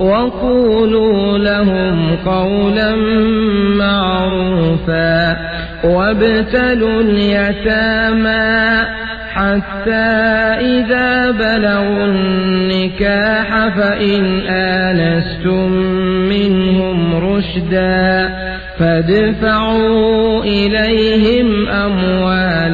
وقولوا لهم قولا معروفا وابتلوا اليتامى حتى إذا بلغوا النكاح فإن آنستم منهم رشدا فادفعوا إليهم أموالهم ولا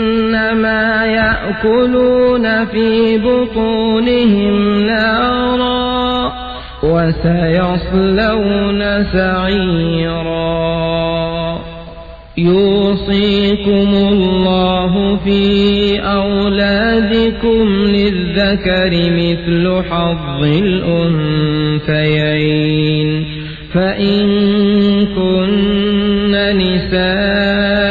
إنما يأكلون في بطونهم نارا وسيصلون سعيرا. يوصيكم الله في أولادكم للذكر مثل حظ الأنثيين. فإن كن نساء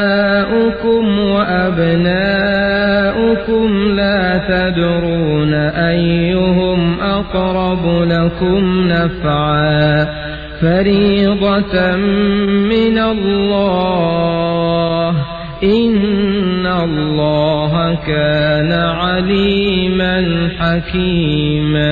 آباؤكم وأبناؤكم لا تدرون أيهم أقرب لكم نفعا فريضة من الله. إن الله كان عليما حكيما.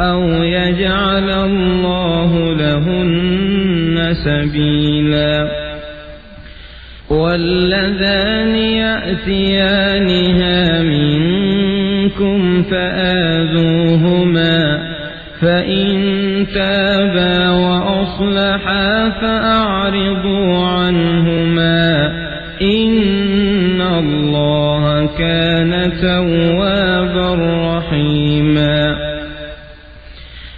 أو يجعل الله لهن سبيلا واللذان يأتيانها منكم منكم فآذوهما فإن تابا وأصلحا فأعرضوا عنهما إن الله كان توابا رحيما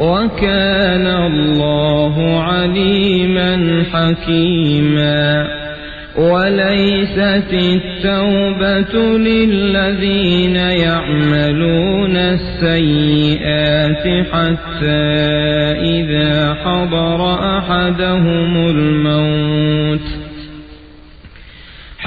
وكان الله عليما حكيما. وليست التوبة للذين يعملون السيئات حتى إذا حضر أحدهم الموت.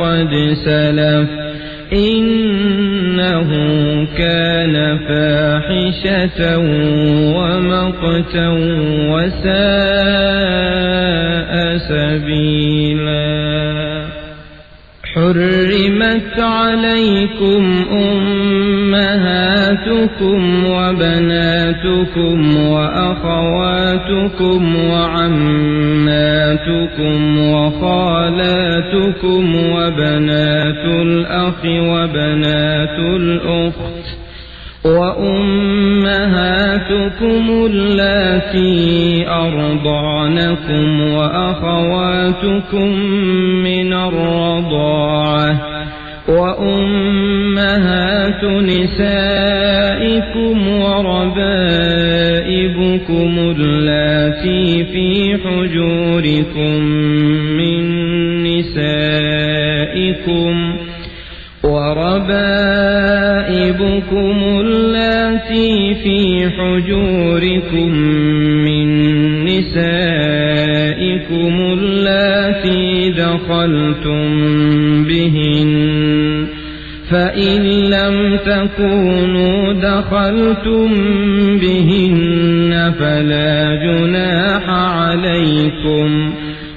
قد سلف إنه كان فاحشة ومقتا وساء سبيلا. حرمت عليكم أمهاتكم وبناتكم وأخواتكم وعماتكم وخالاتكم وبنات الأخ وبنات الأخت وأمهاتكم اللاتي أرضعنكم وأخواتكم من الرضاعة وأمهات نسائكم وربائبكم اللاتي في حجوركم من نسائكم وربائبكم اللاتي في حجوركم من نسائكم اللاتي دخلتم بهن فإن لم تكونوا دخلتم بهن فلا جناح عليكم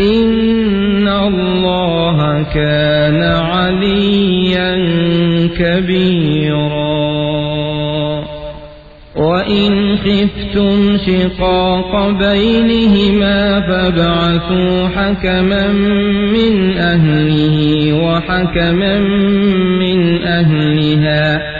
إن الله كان عليا كبيرا. وإن خفتم شقاق بينهما فابعثوا حكما من أهله وحكما من أهلها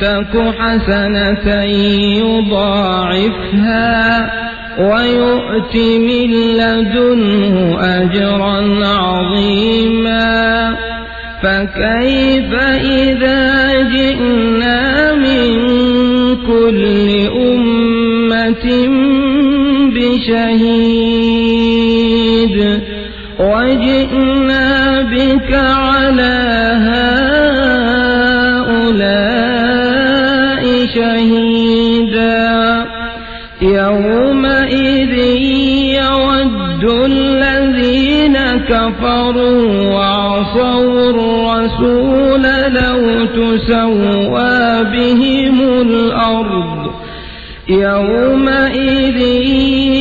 تك حسنة يضاعفها ويؤت من لدنه أجرا عظيما فكيف إذا جئنا من كل أمة بشهيد وجئنا بك على كفروا وعصوا الرسول لو تسوى بهم الأرض يومئذ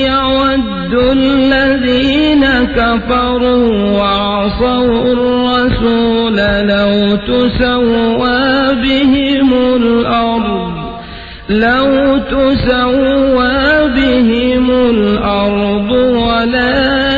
يود الذين كفروا وعصوا الرسول لو تسوى بهم الأرض لو تسوى بهم الأرض ولا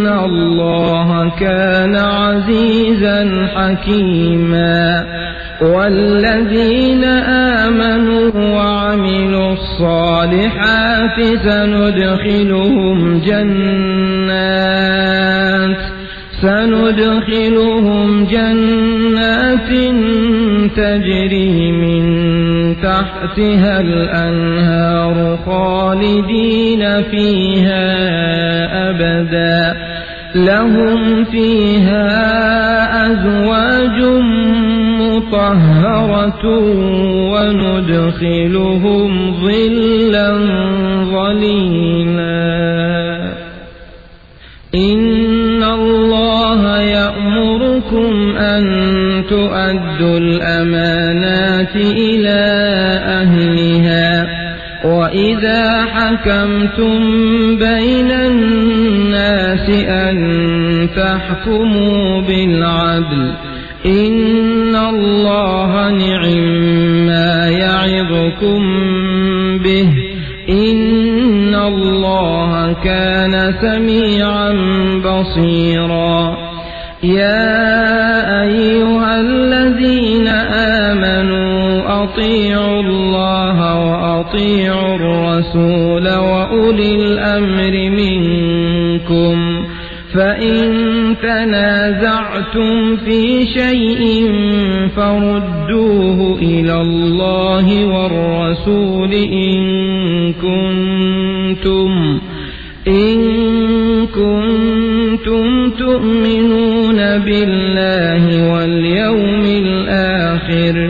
إن الله كان عزيزا حكيما والذين آمنوا وعملوا الصالحات سندخلهم جنات سندخلهم جنات تجري من تحتها الأنهار خالدين فيها أبدا لهم فيها أزواج مطهرة وندخلهم ظلا ظليلا. إن الله يأمركم أن تؤدوا الأمانات إلى أهلها. وإذا حكمتم بين الناس أن تحكموا بالعدل إن الله نعم ما يعظكم به إن الله كان سميعا بصيرا يا أيها الذين آمنوا أطيعوا الرسول وأولي الأمر منكم فإن تنازعتم في شيء فردوه إلى الله والرسول إن كنتم إن كنتم تؤمنون بالله واليوم الآخر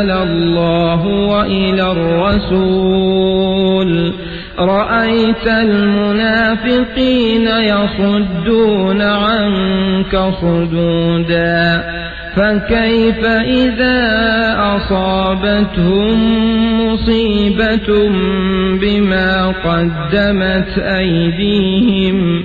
الله وإلى الرسول. رأيت المنافقين يصدون عنك صدودا. فكيف إذا أصابتهم مصيبة بما قدمت أيديهم؟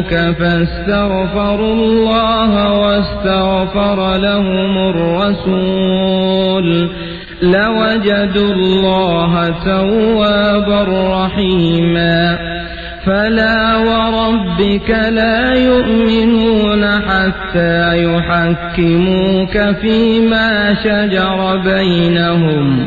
جاءوك فاستغفروا الله واستغفر لهم الرسول. لوجدوا الله توابا رحيما. فلا وربك لا يؤمنون حتى يحكموك فيما شجر بينهم.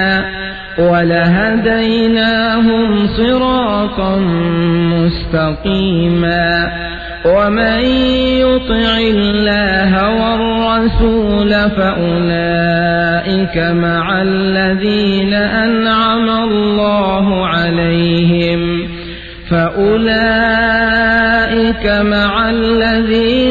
ولهديناهم صراطا مستقيما ومن يطع الله والرسول فأولئك مع الذين أنعم الله عليهم فأولئك مع الذين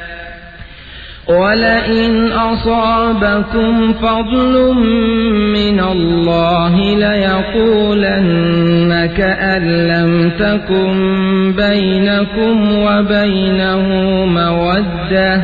ولئن أصابكم فضل من الله ليقولن كأن لم تكن بينكم وبينه مودة.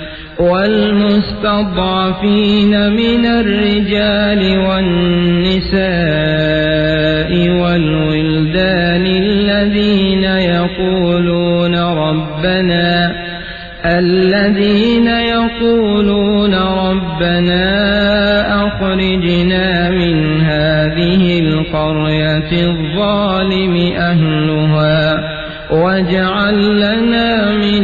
والمستضعفين من الرجال والنساء والولدان الذين يقولون ربنا الذين يقولون ربنا أخرجنا من هذه القرية الظالم أهلها واجعل لنا من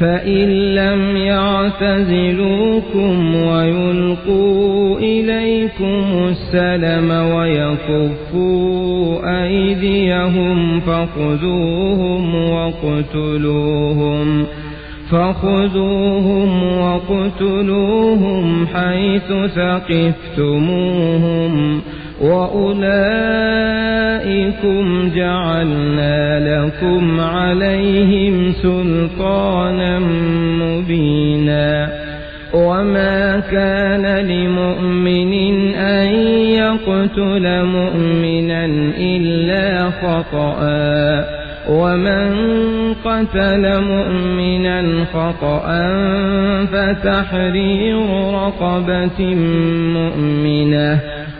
فإن لم يعتزلوكم ويلقوا إليكم السلم ويكفوا أيديهم فخذوهم وقتلوهم فخذوهم وقتلوهم حيث ثقفتموهم وأولئكم جعلنا لكم عليهم سلطانا مبينا وما كان لمؤمن أن يقتل مؤمنا إلا خطأ ومن قتل مؤمنا خطأ فتحرير رقبة مؤمنة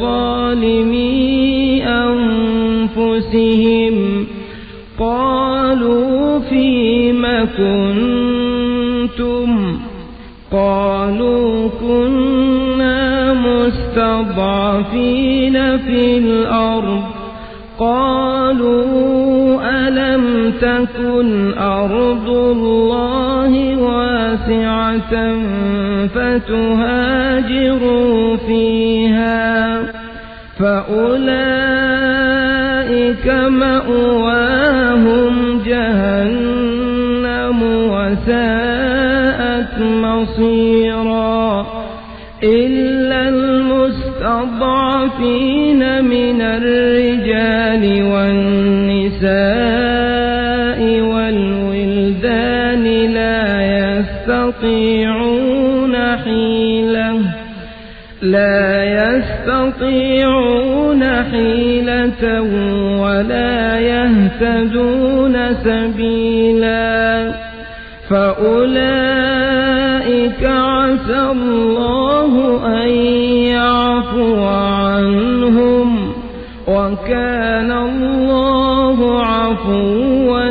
ظالمي أنفسهم قالوا فيم كنتم قالوا كنا مستضعفين في الأرض قالوا ألم تكن أرض الله فتهاجروا فيها فأولئك مأواهم جهنم وساءت مصيرا إلا المستضعفين من الرجال والنساء يستطيعون حيلة. لا يستطيعون حيلة ولا يهتدون سبيلا. فأولئك أولئك عسى الله أن يعفو عنهم. وكان الله عفوا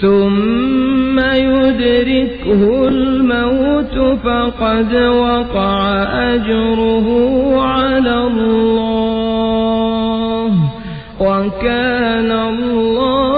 ثم يدركه الموت فقد وقع أجره على الله. وكان الله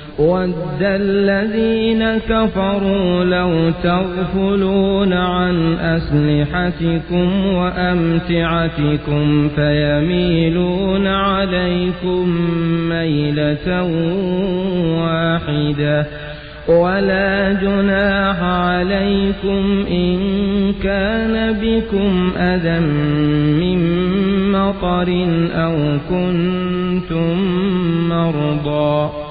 ود الذين كفروا لو تغفلون عن أسلحتكم وأمتعتكم فيميلون عليكم ميلة واحدة ولا جناح عليكم إن كان بكم أذى من مطر أو كنتم مرضى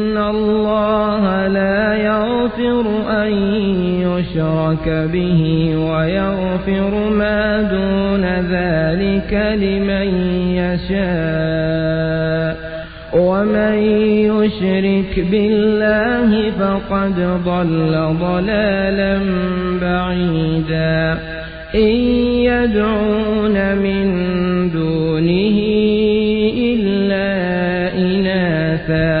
الله لا يغفر أن يشرك به ويغفر ما دون ذلك لمن يشاء ومن يشرك بالله فقد ضل ضلالا بعيدا إن يدعون من دونه إلا إناثا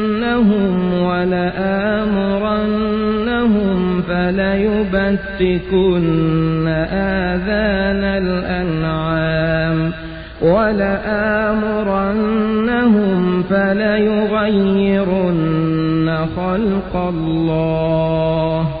ولآمرنهم فليبتكن آذان الأنعام ولآمرنهم فليغيرن خلق الله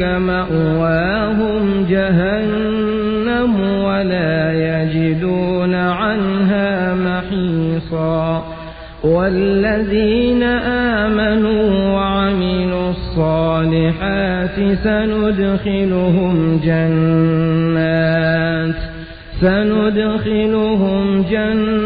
مأواهم جهنم ولا يجدون عنها محيصا. والذين آمنوا وعملوا الصالحات سندخلهم جنات سندخلهم جنات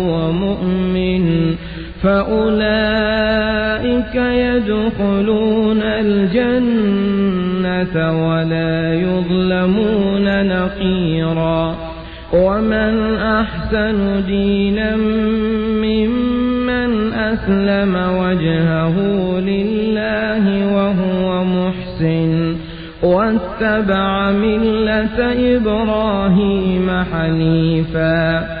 فأولئك يدخلون الجنة ولا يظلمون نقيرا ومن أحسن دينا ممن أسلم وجهه لله وهو محسن واتبع ملة إبراهيم حنيفا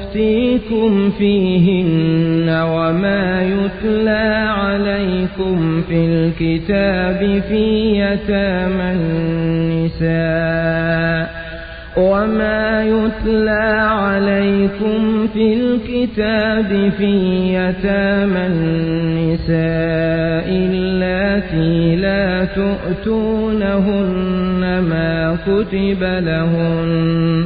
يفتيكم فيهن وما يتلى عليكم في الكتاب في يتامى النساء وما يتلى عليكم في الكتاب في يتامى النساء اللاتي لا تؤتونهن ما كتب لهن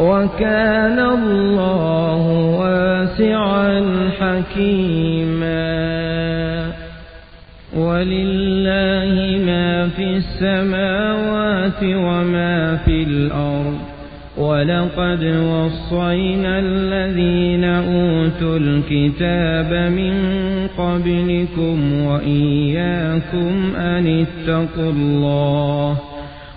وكان الله واسعا حكيما. ولله ما في السماوات وما في الأرض. ولقد وصينا الذين أوتوا الكتاب من قبلكم وإياكم أن اتقوا الله.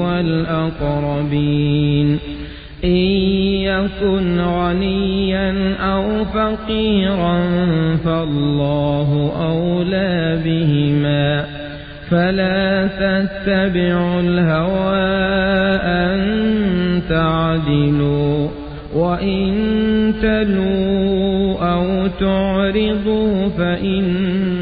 والأقربين إن يكن غنيا أو فقيرا فالله أولى بهما فلا تتبعوا الهوى أن تعدلوا وإن تلوا أو تعرضوا فإن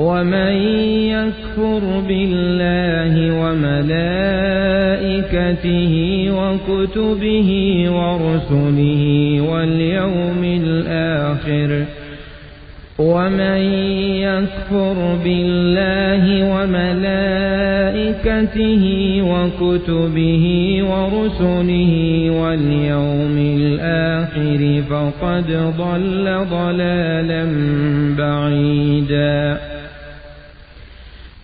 ومن يكفر بالله وملائكته وكتبه ورسله واليوم الآخر ومن يكفر بالله وملائكته وكتبه ورسله واليوم الآخر فقد ضل ضلالا بعيدا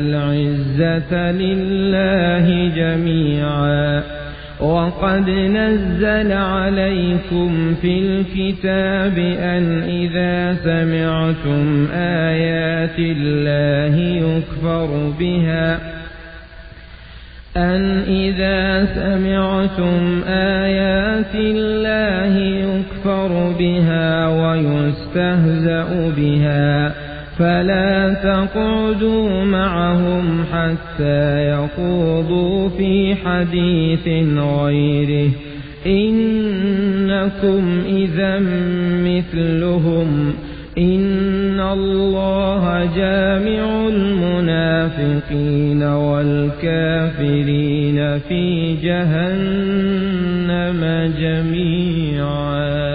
العزة لله جميعا. وقد نزل عليكم في الكتاب أن إذا سمعتم آيات الله يكفر بها. أن إذا سمعتم آيات الله يكفر بها ويستهزأ بها. فلا تقعدوا معهم حتى يخوضوا في حديث غيره. إنكم إذا مثلهم. إن الله جامع المنافقين والكافرين في جهنم جميعا.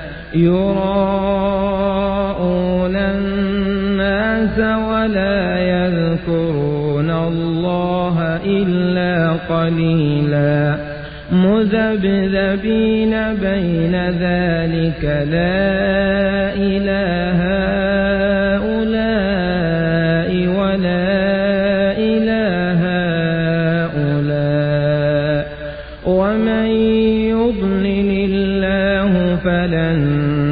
يراءون الناس ولا يذكرون الله إلا قليلا مذبذبين بين ذلك لا إله هؤلاء ولا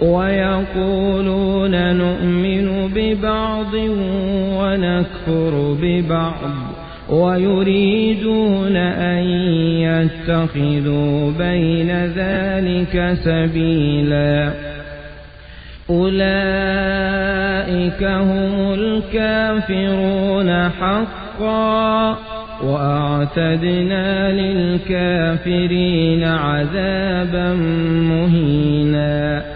ويقولون نؤمن ببعض ونكفر ببعض ويريدون أن يتخذوا بين ذلك سبيلا. أولئك هم الكافرون حقا وأعتدنا للكافرين عذابا مهينا.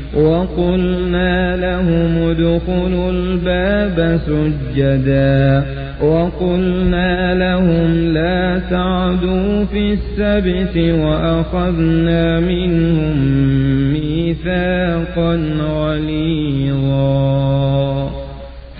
وقلنا لهم ادخلوا الباب سجدا. وقلنا لهم لا تعدوا في السبت وأخذنا منهم ميثاقا غليظا.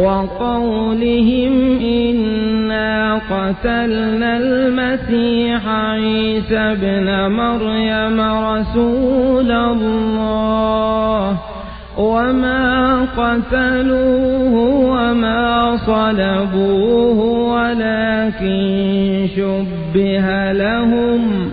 وقولهم إنا قتلنا المسيح عيسى ابن مريم رسول الله. وما قتلوه وما صلبوه ولكن شبه لهم.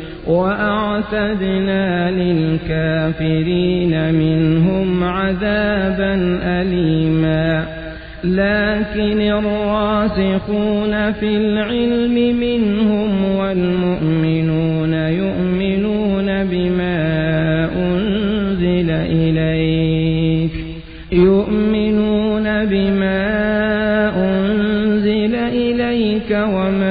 وأعتدنا للكافرين منهم عذابا أليما. لكن الراسخون في العلم منهم والمؤمنون يؤمنون بما أنزل إليك. يؤمنون بما أنزل إليك وما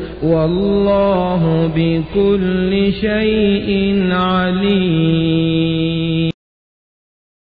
والله بكل شيء عليم.